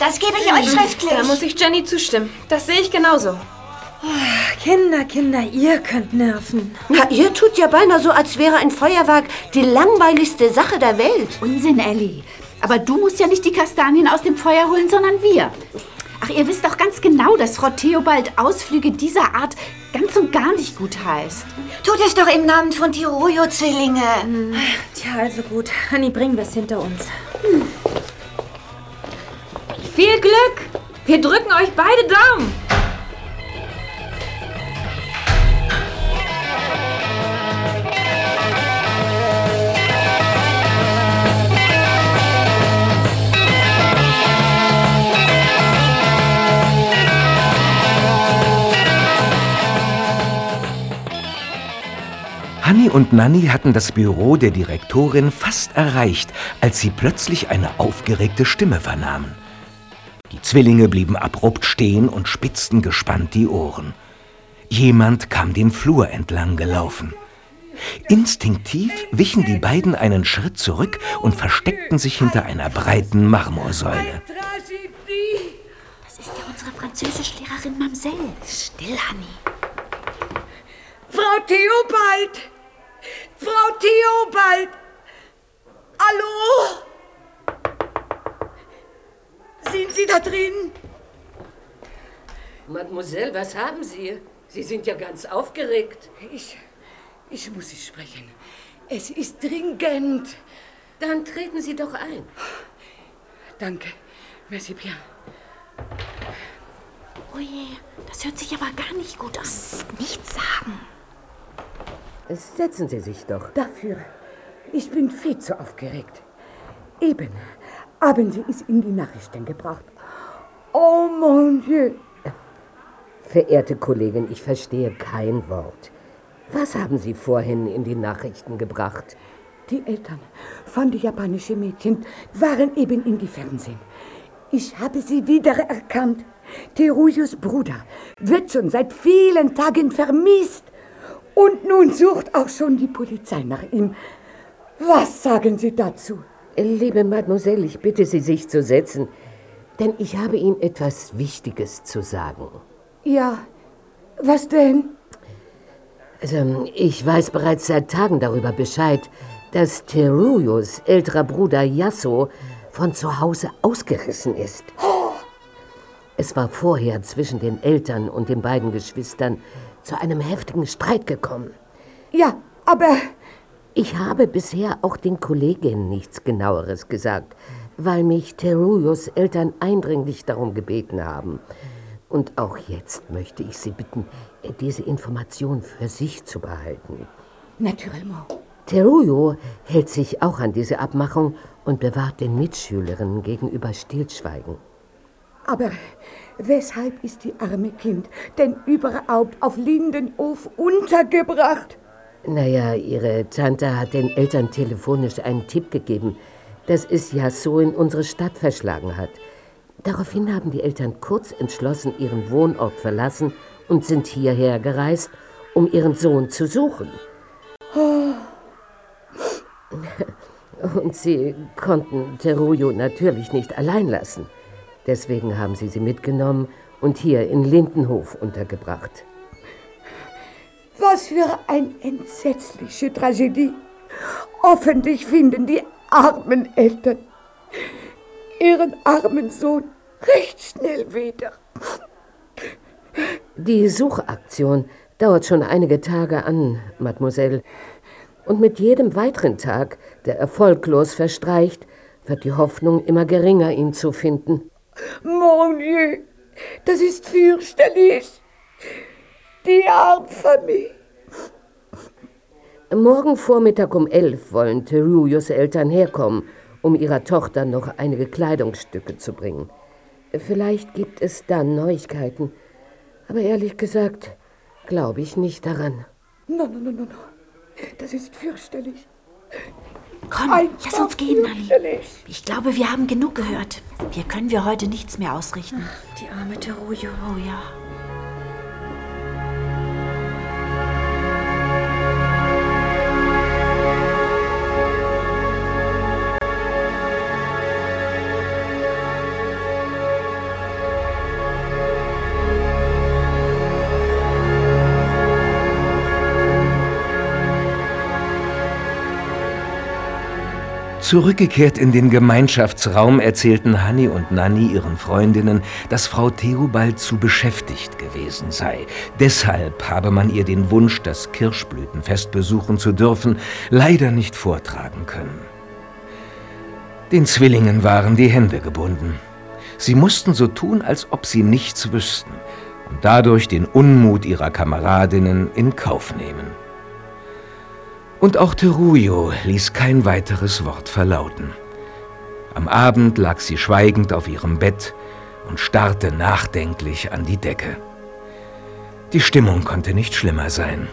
Das gebe ich euch schriftlich. Da muss ich Jenny zustimmen. Das sehe ich genauso. Kinder, Kinder, ihr könnt nerven. Na, ihr tut ja beinahe so, als wäre ein Feuerwerk die langweiligste Sache der Welt. Unsinn, Ellie. Aber du musst ja nicht die Kastanien aus dem Feuer holen, sondern wir. Ach, ihr wisst doch ganz genau, dass Frau Theobald Ausflüge dieser Art ganz und gar nicht gut heißt. Tut es doch im Namen von Tiroyo, Zwillinge. Tja, also gut. Hanni, bringen wir es hinter uns. Viel Glück! Wir drücken euch beide Daumen. Hanni und Nanni hatten das Büro der Direktorin fast erreicht, als sie plötzlich eine aufgeregte Stimme vernahmen. Die Zwillinge blieben abrupt stehen und spitzten gespannt die Ohren. Jemand kam den Flur entlang gelaufen. Instinktiv wichen die beiden einen Schritt zurück und versteckten sich hinter einer breiten Marmorsäule. Das ist ja unsere Französischlehrerin Mamsell. Still, Hanni. Frau Theobald! Frau Theobald! Hallo? Sind Sie da drin? Mademoiselle, was haben Sie? Sie sind ja ganz aufgeregt. Ich, ich muss Sie sprechen. Es ist dringend. Dann treten Sie doch ein. Danke. Merci bien. Oh je, das hört sich aber gar nicht gut an. Nichts sagen. Setzen Sie sich doch. Dafür. Ich bin viel zu aufgeregt. Eben haben Sie es in die Nachrichten gebracht. Oh mon Dieu. Verehrte Kollegin, ich verstehe kein Wort. Was haben Sie vorhin in die Nachrichten gebracht? Die Eltern von den japanischen Mädchen waren eben in die Fernsehen. Ich habe sie wiedererkannt. Teruyos Bruder wird schon seit vielen Tagen vermisst. Und nun sucht auch schon die Polizei nach ihm. Was sagen Sie dazu? Liebe Mademoiselle, ich bitte Sie, sich zu setzen, denn ich habe Ihnen etwas Wichtiges zu sagen. Ja, was denn? Also, ich weiß bereits seit Tagen darüber Bescheid, dass Teruyos älterer Bruder Yasso von zu Hause ausgerissen ist. Es war vorher zwischen den Eltern und den beiden Geschwistern zu einem heftigen Streit gekommen. Ja, aber Ich habe bisher auch den Kolleginnen nichts genaueres gesagt, weil mich Teruyos Eltern eindringlich darum gebeten haben. Und auch jetzt möchte ich Sie bitten, diese Information für sich zu behalten. Naturellement. Teruyo hält sich auch an diese Abmachung und bewahrt den Mitschülerinnen gegenüber Stillschweigen. Aber weshalb ist die arme Kind denn überhaupt auf Lindenhof untergebracht? Naja, ihre Tante hat den Eltern telefonisch einen Tipp gegeben, dass es ja so in unsere Stadt verschlagen hat. Daraufhin haben die Eltern kurz entschlossen ihren Wohnort verlassen und sind hierher gereist, um ihren Sohn zu suchen. *laughs* Und sie konnten Teruyo natürlich nicht allein lassen. Deswegen haben sie sie mitgenommen und hier in Lindenhof untergebracht. Was für eine entsetzliche Tragödie. Hoffentlich finden die armen Eltern ihren armen Sohn recht schnell wieder. Die Suchaktion dauert schon einige Tage an, Mademoiselle. Und mit jedem weiteren Tag, der erfolglos verstreicht, wird die Hoffnung immer geringer, ihn zu finden. Mon Dieu, das ist fürchterlich. Die arme Familie. Morgen Vormittag um elf wollen Teruyos Eltern herkommen, um ihrer Tochter noch einige Kleidungsstücke zu bringen. Vielleicht gibt es dann Neuigkeiten. Aber ehrlich gesagt, glaube ich nicht daran. No, no, no, no, no. Das ist fürchterlich. Komm, Einfach lass uns gehen, fürchterlich. Ich glaube, wir haben genug gehört. Hier können wir heute nichts mehr ausrichten. Die arme Teruyo. Oh ja. Zurückgekehrt in den Gemeinschaftsraum erzählten Hanni und Nanni ihren Freundinnen, dass Frau Theobald zu beschäftigt gewesen sei. Deshalb habe man ihr den Wunsch, das Kirschblütenfest besuchen zu dürfen, leider nicht vortragen können. Den Zwillingen waren die Hände gebunden. Sie mussten so tun, als ob sie nichts wüssten und dadurch den Unmut ihrer Kameradinnen in Kauf nehmen. Und auch Teruyo ließ kein weiteres Wort verlauten. Am Abend lag sie schweigend auf ihrem Bett und starrte nachdenklich an die Decke. Die Stimmung konnte nicht schlimmer sein.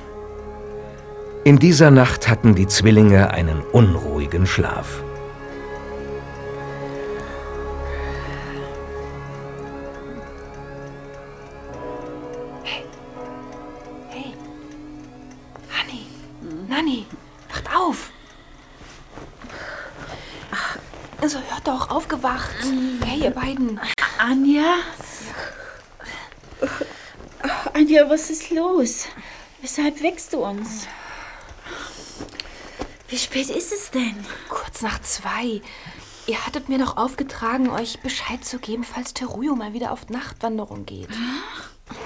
In dieser Nacht hatten die Zwillinge einen unruhigen Schlaf. Doch, aufgewacht. Hey, ihr beiden. Anja? Anja, was ist los? Weshalb wächst du uns? Wie spät ist es denn? Kurz nach zwei. Ihr hattet mir doch aufgetragen, euch Bescheid zu geben, falls Teruyo mal wieder auf Nachtwanderung geht.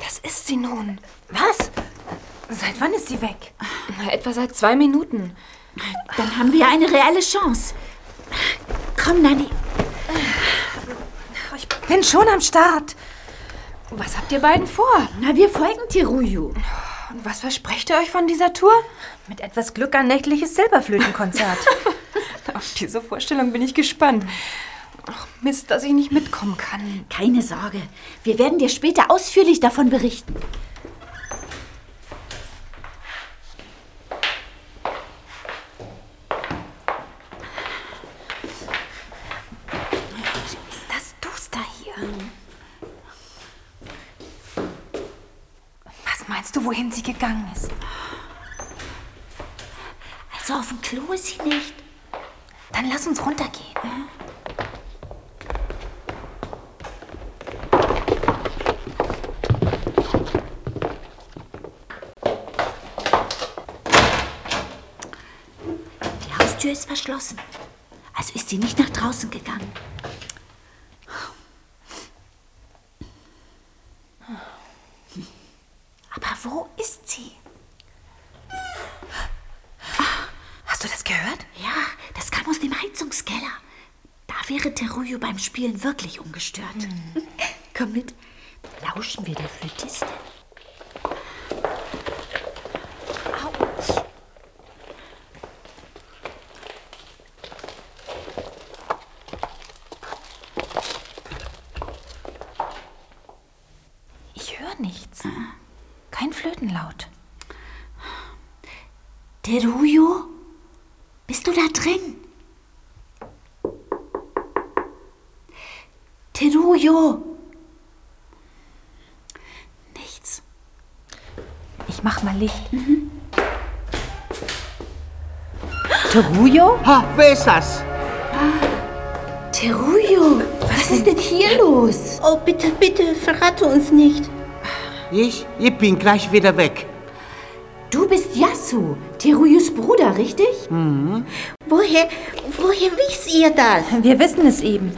Das ist sie nun. Was? Seit wann ist sie weg? Na, etwa seit zwei Minuten. Dann haben wir eine reelle Chance. Komm, Nanni. Ich bin schon am Start. Was habt ihr beiden vor? Na, wir folgen Tiruyu. Und was versprecht ihr euch von dieser Tour? Mit etwas Glück ein nächtliches Silberflötenkonzert. *laughs* *laughs* Auf diese Vorstellung bin ich gespannt. Ach, Mist, dass ich nicht mitkommen kann. Keine Sorge. Wir werden dir später ausführlich davon berichten. ist das duster hier? Was meinst du, wohin sie gegangen ist? Also auf dem Klo ist sie nicht. Dann lass uns runtergehen. Die Haustür ist verschlossen. Also ist sie nicht nach draußen gegangen. Da wäre Teruyo beim Spielen wirklich ungestört. *laughs* Komm mit, lauschen wir der Flötistin. Autsch. Ich höre nichts. Kein Flötenlaut. Teruyo, bist du da drin? Teruyo. Nichts. Ich mach mal Licht. Teruyo? Ha, wer ist das? Teruyo, was ist denn hier los? Oh, bitte, bitte, verrate uns nicht. Ich? Ich bin gleich wieder weg. Du bist Yasu, Teruyos Bruder, richtig? Woher, woher wisst ihr das? Wir wissen es eben.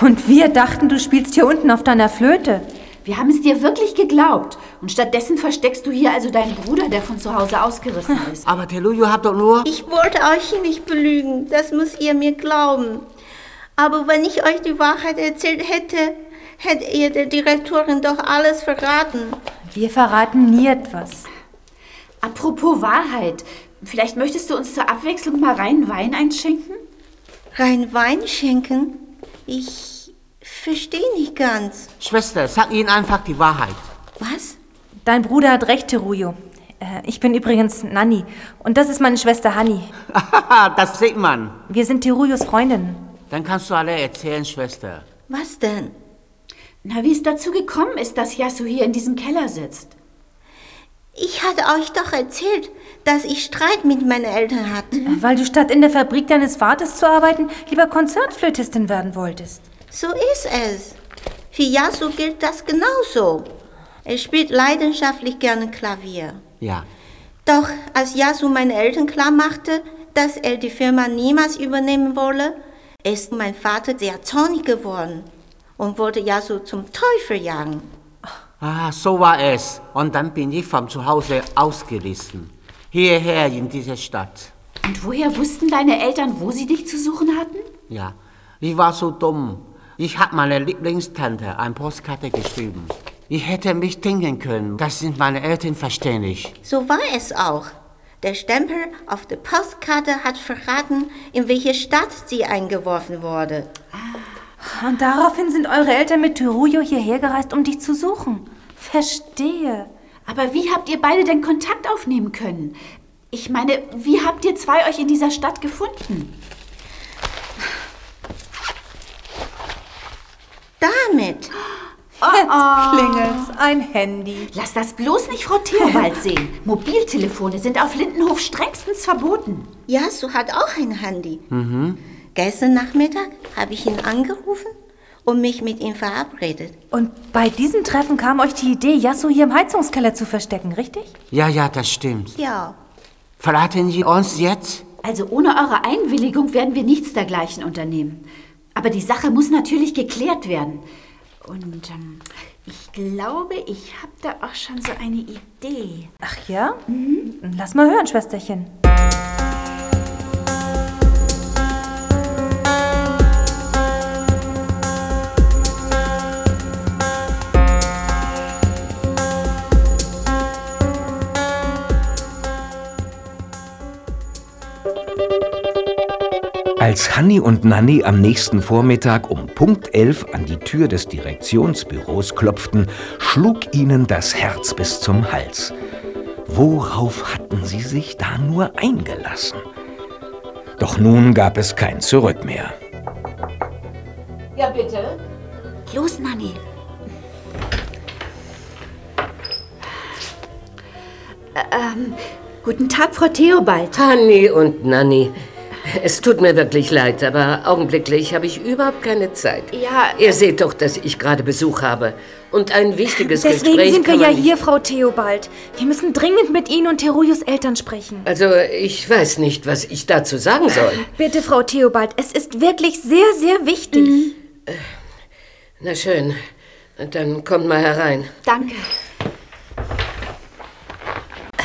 Und wir dachten, du spielst hier unten auf deiner Flöte. Wir haben es dir wirklich geglaubt. Und stattdessen versteckst du hier also deinen Bruder, der von zu Hause ausgerissen *laughs* ist. Aber Teluju hat doch nur... Ich wollte euch nicht belügen, das müsst ihr mir glauben. Aber wenn ich euch die Wahrheit erzählt hätte, hättet ihr der Direktorin doch alles verraten. Wir verraten nie etwas. Apropos Wahrheit, vielleicht möchtest du uns zur Abwechslung mal rein Wein einschenken? Rein Wein schenken? Ich verstehe nicht ganz. Schwester, sag ihnen einfach die Wahrheit. Was? Dein Bruder hat recht, Teruyo. Äh, Ich bin übrigens Nanni. Und das ist meine Schwester Hanni. Haha, *laughs* das sieht man. Wir sind Teruyos Freundinnen. Dann kannst du alle erzählen, Schwester. Was denn? Na, wie es dazu gekommen ist, dass Yasu hier in diesem Keller sitzt. Ich hatte euch doch erzählt, dass ich Streit mit meinen Eltern hatte. Weil du statt in der Fabrik deines Vaters zu arbeiten, lieber Konzertflötistin werden wolltest. So ist es. Für Yasu gilt das genauso. Er spielt leidenschaftlich gerne Klavier. Ja. Doch als Yasu meinen Eltern klar machte, dass er die Firma niemals übernehmen wolle, ist mein Vater sehr zornig geworden und wollte Yasu zum Teufel jagen. Ah, so war es. Und dann bin ich von zu Hause ausgerissen. Hierher in diese Stadt. Und woher wussten deine Eltern, wo sie dich zu suchen hatten? Ja. Ich war so dumm. Ich habe meiner Lieblingstante eine Postkarte geschrieben. Ich hätte mich denken können, das sind meine Eltern verständlich. So war es auch. Der Stempel auf der Postkarte hat verraten, in welche Stadt sie eingeworfen wurde. Und daraufhin sind eure Eltern mit Teruyo hierher gereist, um dich zu suchen. Verstehe. Aber wie habt ihr beide denn Kontakt aufnehmen können? Ich meine, wie habt ihr zwei euch in dieser Stadt gefunden? Damit. Jetzt klingelt's. Ein Handy. Lass das bloß nicht Frau Theobald *laughs* sehen. Mobiltelefone sind auf Lindenhof strengstens verboten. Yasu hat auch ein Handy. Gestern Nachmittag habe ich ihn angerufen und mich mit ihm verabredet. Und bei diesem Treffen kam euch die Idee, Yasu hier im Heizungskeller zu verstecken, richtig? Ja, ja, das stimmt. Ja. Verraten Sie uns jetzt? Also ohne eure Einwilligung werden wir nichts dergleichen unternehmen. Aber die Sache muss natürlich geklärt werden. Und ähm, ich glaube, ich habe da auch schon so eine Idee. Ach ja? Lass mal hören, Schwesterchen. Als Hanni und Nanni am nächsten Vormittag um Punkt 11 an die Tür des Direktionsbüros klopften, schlug ihnen das Herz bis zum Hals. Worauf hatten sie sich da nur eingelassen? Doch nun gab es kein Zurück mehr. Ja, bitte. Los, Nanni. Ähm, guten Tag, Frau Theobald. Hanni und Nanni. Es tut mir wirklich leid, aber augenblicklich habe ich überhaupt keine Zeit. Ja, Ihr seht doch, dass ich gerade Besuch habe. Und ein wichtiges Deswegen Gespräch sind wir ja hier, Frau Theobald. Wir müssen dringend mit Ihnen und Teruyos Eltern sprechen. Also, ich weiß nicht, was ich dazu sagen soll. Bitte, Frau Theobald, es ist wirklich sehr, sehr wichtig. Na schön, dann kommt mal herein. Danke.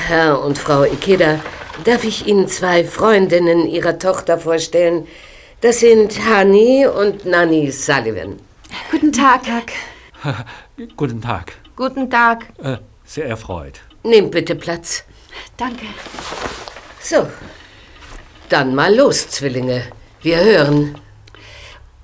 Herr und Frau Ikeda, darf ich Ihnen zwei Freundinnen Ihrer Tochter vorstellen, Das sind Honey und Nanny Sullivan. Guten Tag. *laughs* Guten Tag. Guten Tag. Äh, sehr erfreut. Nehmt bitte Platz. Danke. So, dann mal los, Zwillinge. Wir hören.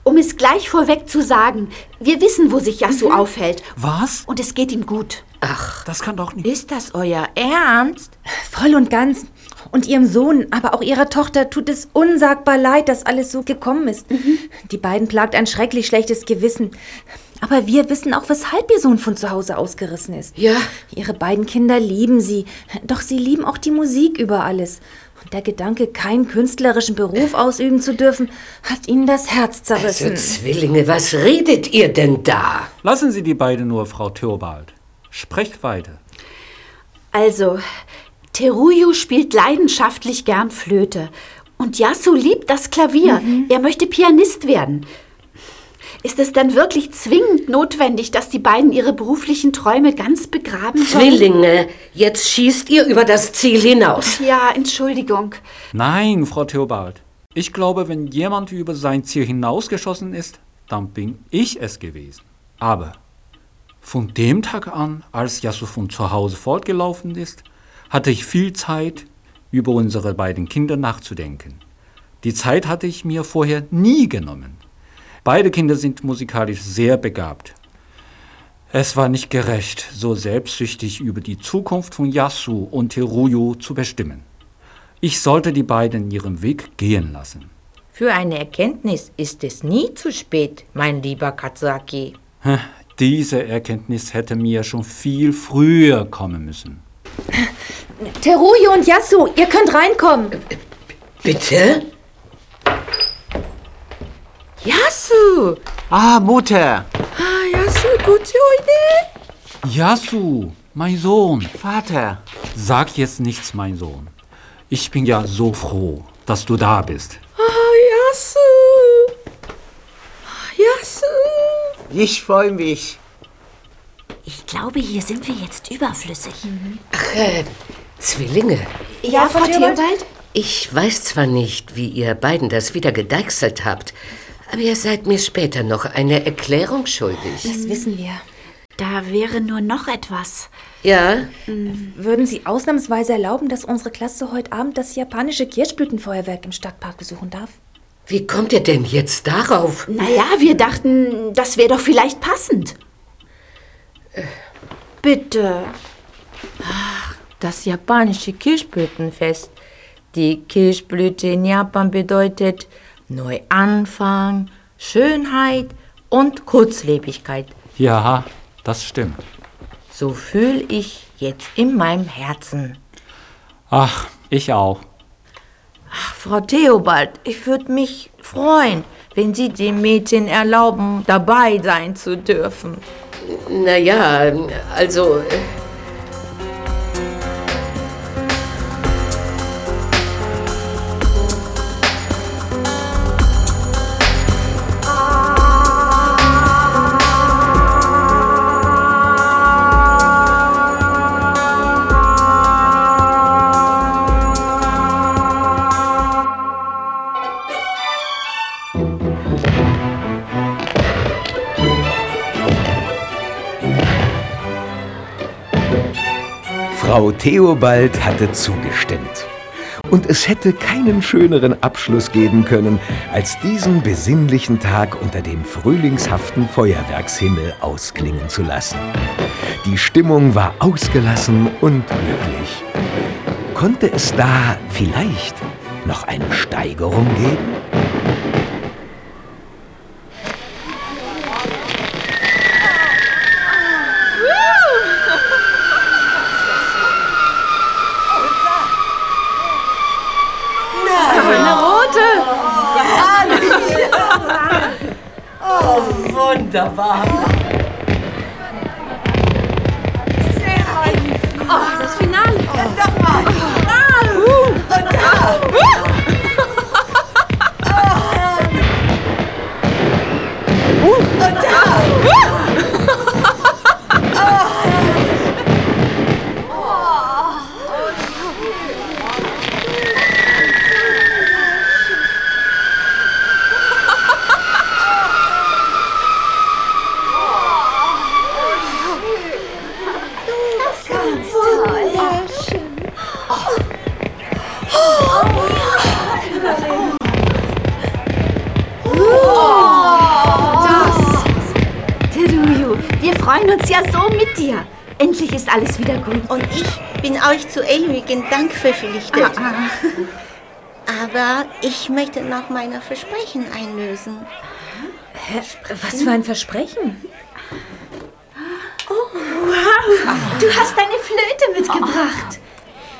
Um es gleich vorweg zu sagen, wir wissen, wo sich Yasu aufhält. Was? Und es geht ihm gut. Ach, Das kann doch nicht. Ist das euer Ernst? Voll und ganz. Und ihrem Sohn, aber auch ihrer Tochter tut es unsagbar leid, dass alles so gekommen ist. Die beiden plagt ein schrecklich schlechtes Gewissen. Aber wir wissen auch, weshalb ihr Sohn von zu Hause ausgerissen ist. Ja. Ihre beiden Kinder lieben sie, doch sie lieben auch die Musik über alles. Und der Gedanke, keinen künstlerischen Beruf ausüben zu dürfen, hat ihnen das Herz also zerrissen. Zwillinge, was redet ihr denn da? Lassen Sie die beiden nur, Frau Theobald. Sprecht weiter. Also, Teruyu spielt leidenschaftlich gern Flöte. Und Yasu liebt das Klavier. Er möchte Pianist werden. Ist es denn wirklich zwingend notwendig, dass die beiden ihre beruflichen Träume ganz begraben sollen? Zwillinge, jetzt schießt ihr über das Ziel hinaus. Ja, Entschuldigung. Nein, Frau Theobald. Ich glaube, wenn jemand über sein Ziel hinausgeschossen ist, dann bin ich es gewesen. Aber von dem Tag an, als Yasu von zu Hause fortgelaufen ist, hatte ich viel Zeit, über unsere beiden Kinder nachzudenken. Die Zeit hatte ich mir vorher nie genommen. Beide Kinder sind musikalisch sehr begabt. Es war nicht gerecht, so selbstsüchtig über die Zukunft von Yasu und Teruyu zu bestimmen. Ich sollte die beiden ihren Weg gehen lassen. Für eine Erkenntnis ist es nie zu spät, mein lieber Katsaki. Diese Erkenntnis hätte mir schon viel früher kommen müssen. Teruyo und Yasu, ihr könnt reinkommen. Bitte? Yasu! Ah, Mutter! Ah, Yasu, gute Idee. Yasu, mein Sohn. Vater! Sag jetzt nichts, mein Sohn. Ich bin ja so froh, dass du da bist. Ah, Yasu! Yasu! Ich freue mich. Ich glaube, hier sind wir jetzt überflüssig. Ach, äh, Zwillinge. Ja, Frau Theobald? Ich weiß zwar nicht, wie ihr beiden das wieder gedeichselt habt, aber ihr seid mir später noch eine Erklärung schuldig. Das wissen wir. Da wäre nur noch etwas. Ja? Würden Sie ausnahmsweise erlauben, dass unsere Klasse heute Abend das japanische Kirschblütenfeuerwerk im Stadtpark besuchen darf? Wie kommt ihr denn jetzt darauf? Naja, wir dachten, das wäre doch vielleicht passend. Bitte. Ach, das japanische Kirschblütenfest. Die Kirschblüte in Japan bedeutet Neuanfang, Schönheit und Kurzlebigkeit. Ja, das stimmt. So fühle ich jetzt in meinem Herzen. Ach, ich auch. Ach, Frau Theobald, ich würde mich freuen, wenn Sie dem Mädchen erlauben, dabei sein zu dürfen. Naja, also. Frau Theobald hatte zugestimmt. Und es hätte keinen schöneren Abschluss geben können, als diesen besinnlichen Tag unter dem frühlingshaften Feuerwerkshimmel ausklingen zu lassen. Die Stimmung war ausgelassen und glücklich. Konnte es da vielleicht noch eine Steigerung geben? Zu ewigen Dank verpflichtet. Ah, Aber ich möchte noch meine Versprechen einlösen. Hä? Was für ein Versprechen? Wow, du hast deine Flöte mitgebracht.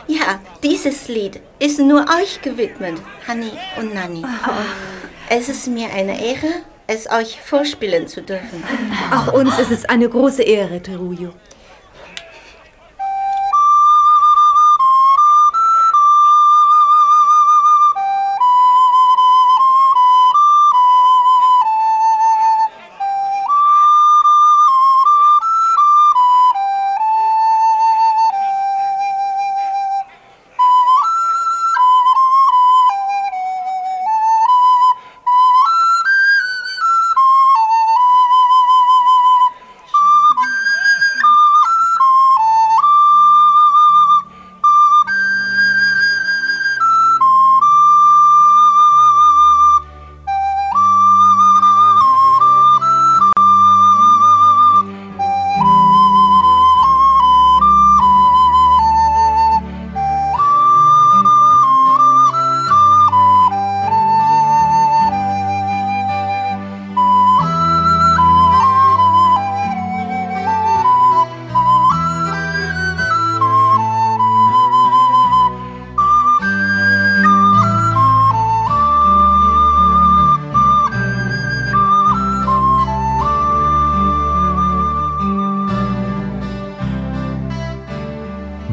Ja, dieses Lied ist nur euch gewidmet, Hanni und Nanni. Es ist mir eine Ehre, es euch vorspielen zu dürfen. Auch uns ist es eine große Ehre, Teruyo.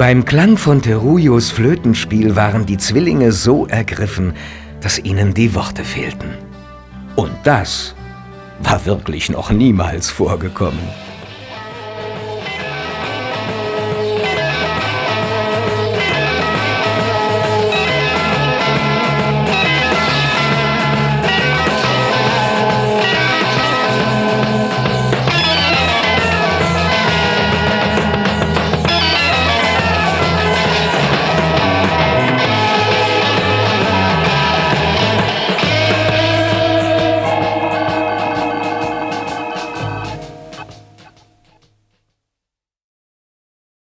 Beim Klang von Teruyos Flötenspiel waren die Zwillinge so ergriffen, dass ihnen die Worte fehlten. Und das war wirklich noch niemals vorgekommen.